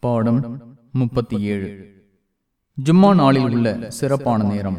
பாடம் முப்பத்தி ஏழு. ஜும்மா நாளில் உள்ள சிறப்பான நேரம்.